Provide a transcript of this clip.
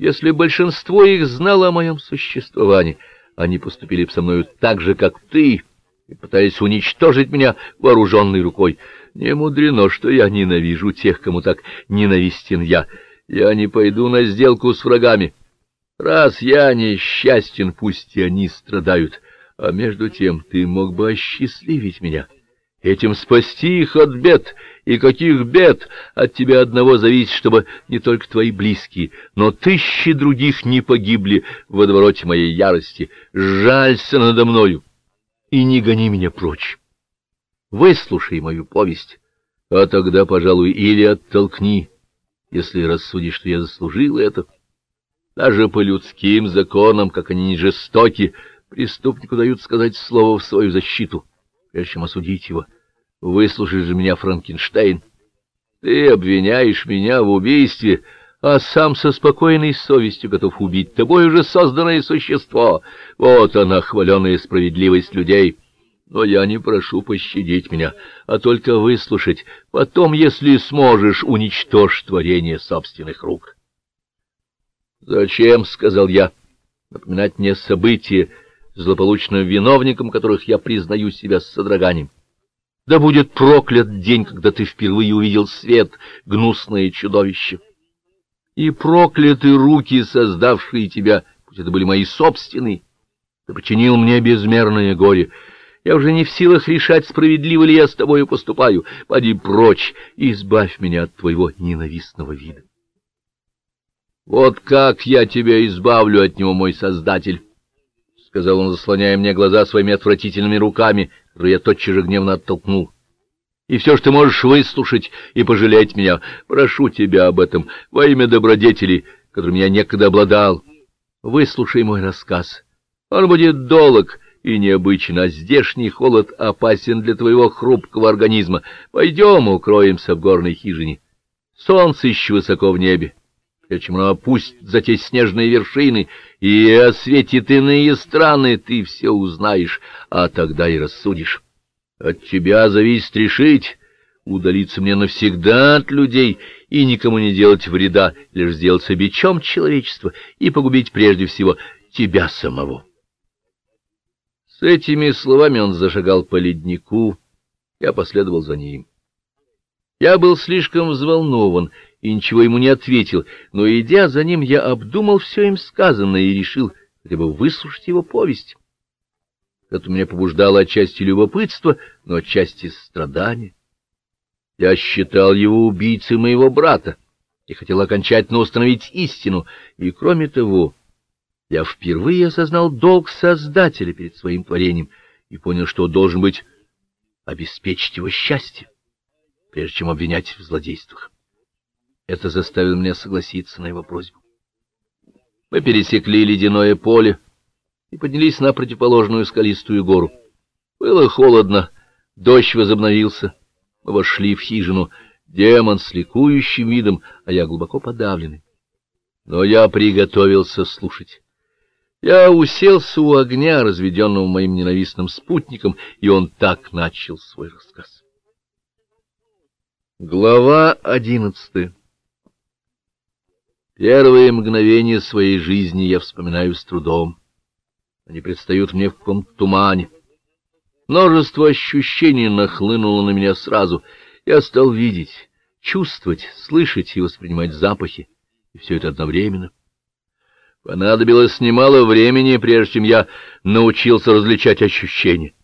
Если большинство их знало о моем существовании, они поступили бы со мною так же, как ты, и пытались уничтожить меня вооруженной рукой. Не мудрено, что я ненавижу тех, кому так ненавистен я. Я не пойду на сделку с врагами. Раз я несчастен, пусть и они страдают, а между тем ты мог бы осчастливить меня, этим спасти их от бед, и каких бед от тебя одного зависит, чтобы не только твои близкие, но тысячи других не погибли в водовороте моей ярости. Жалься надо мною и не гони меня прочь. Выслушай мою повесть, а тогда, пожалуй, или оттолкни, если рассудишь, что я заслужил это. Даже по людским законам, как они не жестоки, преступнику дают сказать слово в свою защиту, прежде чем осудить его. Выслушай же меня, Франкенштейн. Ты обвиняешь меня в убийстве, а сам со спокойной совестью готов убить тобой уже созданное существо. Вот она, хваленая справедливость людей. Но я не прошу пощадить меня, а только выслушать. Потом, если сможешь, уничтожь творение собственных рук. «Зачем?» — сказал я. «Напоминать мне события, злополучным виновником которых я признаю себя с содроганием. Да будет проклят день, когда ты впервые увидел свет, гнусное чудовище. И прокляты руки, создавшие тебя, пусть это были мои собственные. Ты починил мне безмерное горе. Я уже не в силах решать, справедливо ли я с тобою поступаю. Поди прочь и избавь меня от твоего ненавистного вида. Вот как я тебя избавлю от него, мой Создатель, — сказал он, заслоняя мне глаза своими отвратительными руками, которые я тотчас же гневно оттолкнул. И все, что можешь выслушать и пожалеть меня, прошу тебя об этом во имя добродетелей, которым я некогда обладал. Выслушай мой рассказ. Он будет долг и необычен, а здешний холод опасен для твоего хрупкого организма. Пойдем укроемся в горной хижине. Солнце еще высоко в небе чем оно опустит за те снежные вершины и осветит иные страны, ты все узнаешь, а тогда и рассудишь. От тебя зависит решить, удалиться мне навсегда от людей и никому не делать вреда, лишь сделаться бичом человечества и погубить прежде всего тебя самого. С этими словами он зашагал по леднику, я последовал за ним. Я был слишком взволнован и ничего ему не ответил, но, идя за ним, я обдумал все им сказанное и решил хотя бы выслушать его повесть. Это меня побуждало отчасти любопытство, но отчасти страдания. Я считал его убийцей моего брата и хотел окончательно установить истину, и, кроме того, я впервые осознал долг Создателя перед своим творением и понял, что должен быть обеспечить его счастье, прежде чем обвинять в злодействах. Это заставило меня согласиться на его просьбу. Мы пересекли ледяное поле и поднялись на противоположную скалистую гору. Было холодно, дождь возобновился. Мы вошли в хижину, демон с ликующим видом, а я глубоко подавленный. Но я приготовился слушать. Я уселся у огня, разведенного моим ненавистным спутником, и он так начал свой рассказ. Глава одиннадцатая Первые мгновения своей жизни я вспоминаю с трудом. Они предстают мне в каком-то тумане. Множество ощущений нахлынуло на меня сразу. Я стал видеть, чувствовать, слышать и воспринимать запахи, и все это одновременно. Понадобилось немало времени, прежде чем я научился различать ощущения.